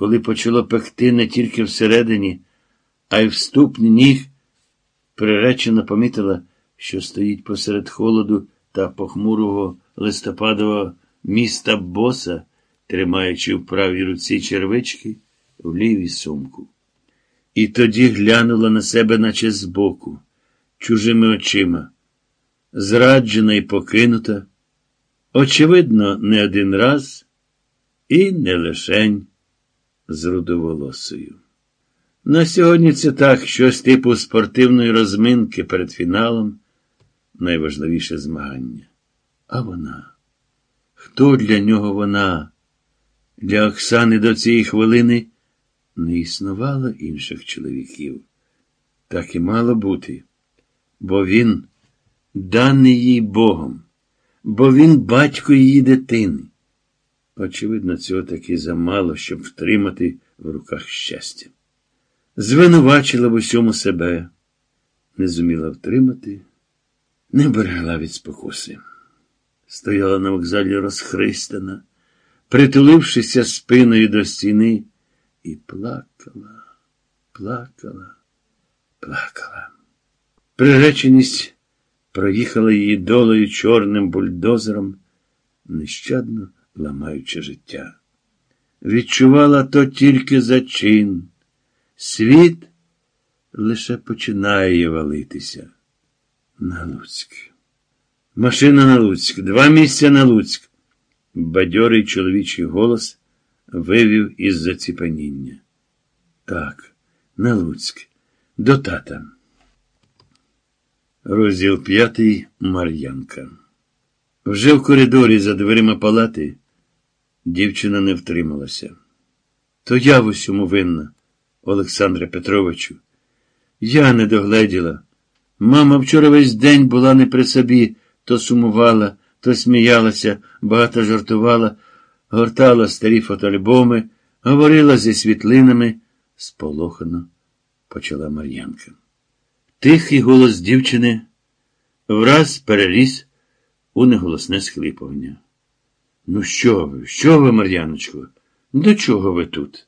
коли почало пекти не тільки всередині, а й в ступні ніг, приречено помітила, що стоїть посеред холоду та похмурого листопадового міста боса, тримаючи в правій руці червички, в лівій сумку. І тоді глянула на себе, наче збоку, чужими очима, зраджена і покинута, очевидно, не один раз і не лишень з рудоволосою. На сьогодні це так, щось типу спортивної розминки перед фіналом найважливіше змагання. А вона? Хто для нього вона? Для Оксани до цієї хвилини не існувало інших чоловіків. Так і мало бути, бо він даний їй Богом, бо він батько її дитини. Очевидно, цього таки замало, щоб втримати в руках щастя. Звинувачила в усьому себе, не зуміла втримати, не берегла від спокуси. Стояла на вокзалі розхристана, притулившися спиною до стіни, і плакала, плакала, плакала. Приреченість проїхала її долею чорним бульдозером, нещадно ламаючи життя. Відчувала то тільки зачин. Світ лише починає валитися. На Луцьк. Машина на Луцьк, два місця на Луцьк. Бадьорий чоловічий голос вивів із заціпаніння. Так, на Луцьк, до тата. Розділ п'ятий Мар'янка. Вже в коридорі за дверима палати дівчина не втрималася. То я в усьому винна, Олександре Петровичу. Я не догледіла. Мама вчора весь день була не при собі, то сумувала, то сміялася, багато жартувала, гортала старі фотоальбоми, говорила зі світлинами, сполохано почала Мар'янка. Тихий голос дівчини враз переріс у неголосне схлипування. Ну, що ви, що ви, Мар'яночко? До чого ви тут?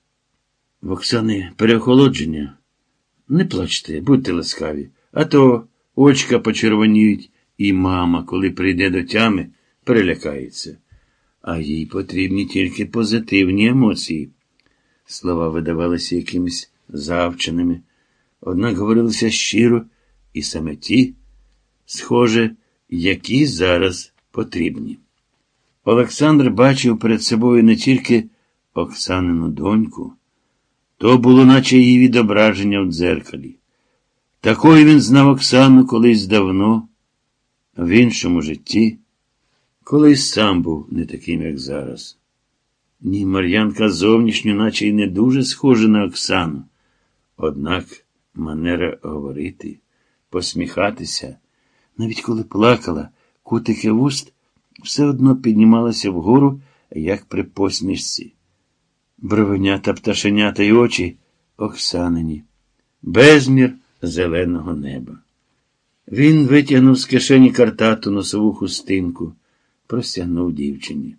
В Оксани переохолодження. Не плачте, будьте ласкаві, а то очка почервоніють, і мама, коли прийде до тями, перелякається. А їй потрібні тільки позитивні емоції. Слова видавалися якимись завченими, однак говорилися щиро, і саме ті, схоже, які зараз потрібні. Олександр бачив перед собою не тільки Оксанину доньку, то було, наче її відображення в дзеркалі. Такою він знав Оксану колись давно, в іншому житті, колись сам був не таким, як зараз. Ні, Мар'янка зовнішньо, наче й не дуже схожа на Оксану. Однак манера говорити, посміхатися, навіть коли плакала, кутики вуст все одно піднімалася вгору, як при посмішці. Бровенята, пташенята й очі Оксанині, безмір зеленого неба. Він витягнув з кишені картату носову хустинку, простягнув дівчині.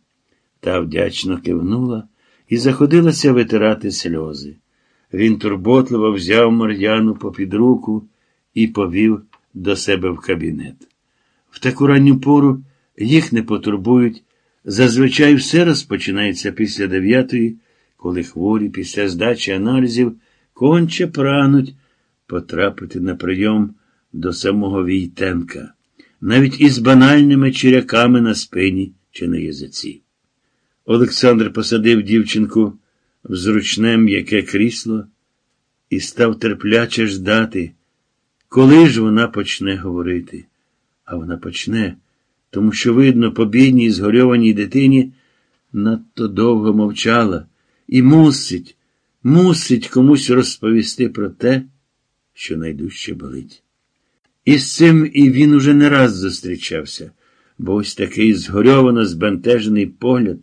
Та вдячно кивнула і заходилася витирати сльози. Він турботливо взяв Мар'яну попід руку і повів до себе в кабінет. В таку ранню пору їх не потурбують. Зазвичай все розпочинається після дев'ятої, коли хворі після здачі аналізів конче прагнуть потрапити на прийом до самого Війтенка, навіть із банальними чиряками на спині чи на язиці. Олександр посадив дівчинку в зручне м'яке крісло і став терпляче ждати, коли ж вона почне говорити. А вона почне, тому що, видно, по бідній згорьованій дитині надто довго мовчала і мусить, мусить комусь розповісти про те, що найдужче болить. І з цим і він уже не раз зустрічався, бо ось такий згорьовано збентежений погляд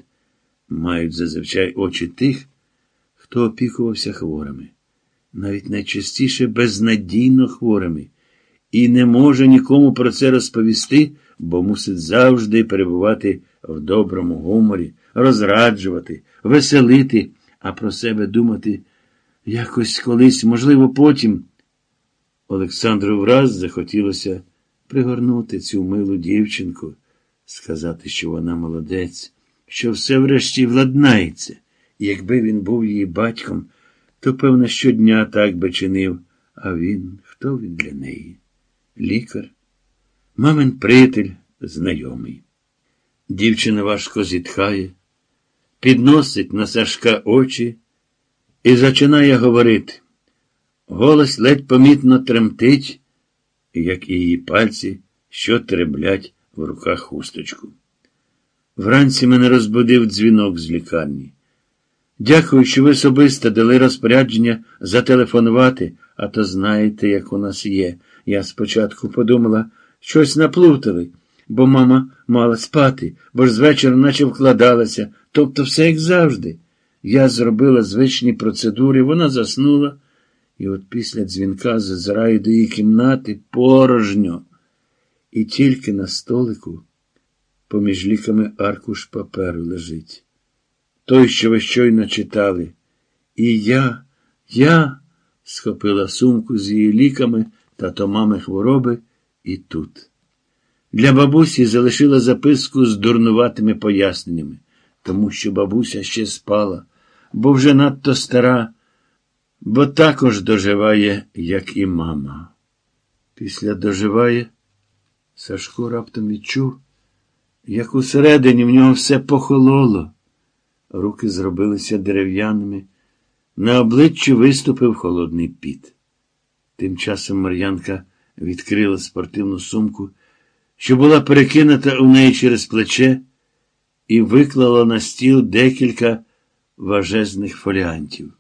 мають зазвичай очі тих, хто опікувався хворими, навіть найчастіше безнадійно хворими, і не може нікому про це розповісти, бо мусить завжди перебувати в доброму гуморі, розраджувати, веселити, а про себе думати якось колись, можливо, потім. Олександру враз захотілося пригорнути цю милу дівчинку, сказати, що вона молодець, що все врешті владнається. І якби він був її батьком, то, певно, щодня так би чинив. А він, хто він для неї? Лікар, мамин приятель, знайомий. Дівчина важко зітхає, підносить на Сашка очі і починає говорити. Голос ледь помітно тремтить, як і її пальці, що треблять в руках хусточку. Вранці мене розбудив дзвінок з лікарні. Дякую, що ви особисто дали розпорядження зателефонувати, а то знаєте, як у нас є. Я спочатку подумала, щось наплутали, бо мама мала спати, бо ж з вечора наче вкладалася, тобто все як завжди. Я зробила звичні процедури, вона заснула, і от після дзвінка зазираю до її кімнати порожньо. І тільки на столику поміж ліками аркуш паперу лежить. Той, що ви щойно читали. І я, я схопила сумку з її ліками та томами хвороби і тут. Для бабусі залишила записку з дурнуватими поясненнями, тому що бабуся ще спала, бо вже надто стара, бо також доживає, як і мама. Після доживає, Сашко раптом відчув, як усередині в нього все похололо. Руки зробилися дерев'яними, на обличчі виступив холодний піт. Тим часом Мар'янка відкрила спортивну сумку, що була перекинута у неї через плече, і виклала на стіл декілька важезних фоліантів.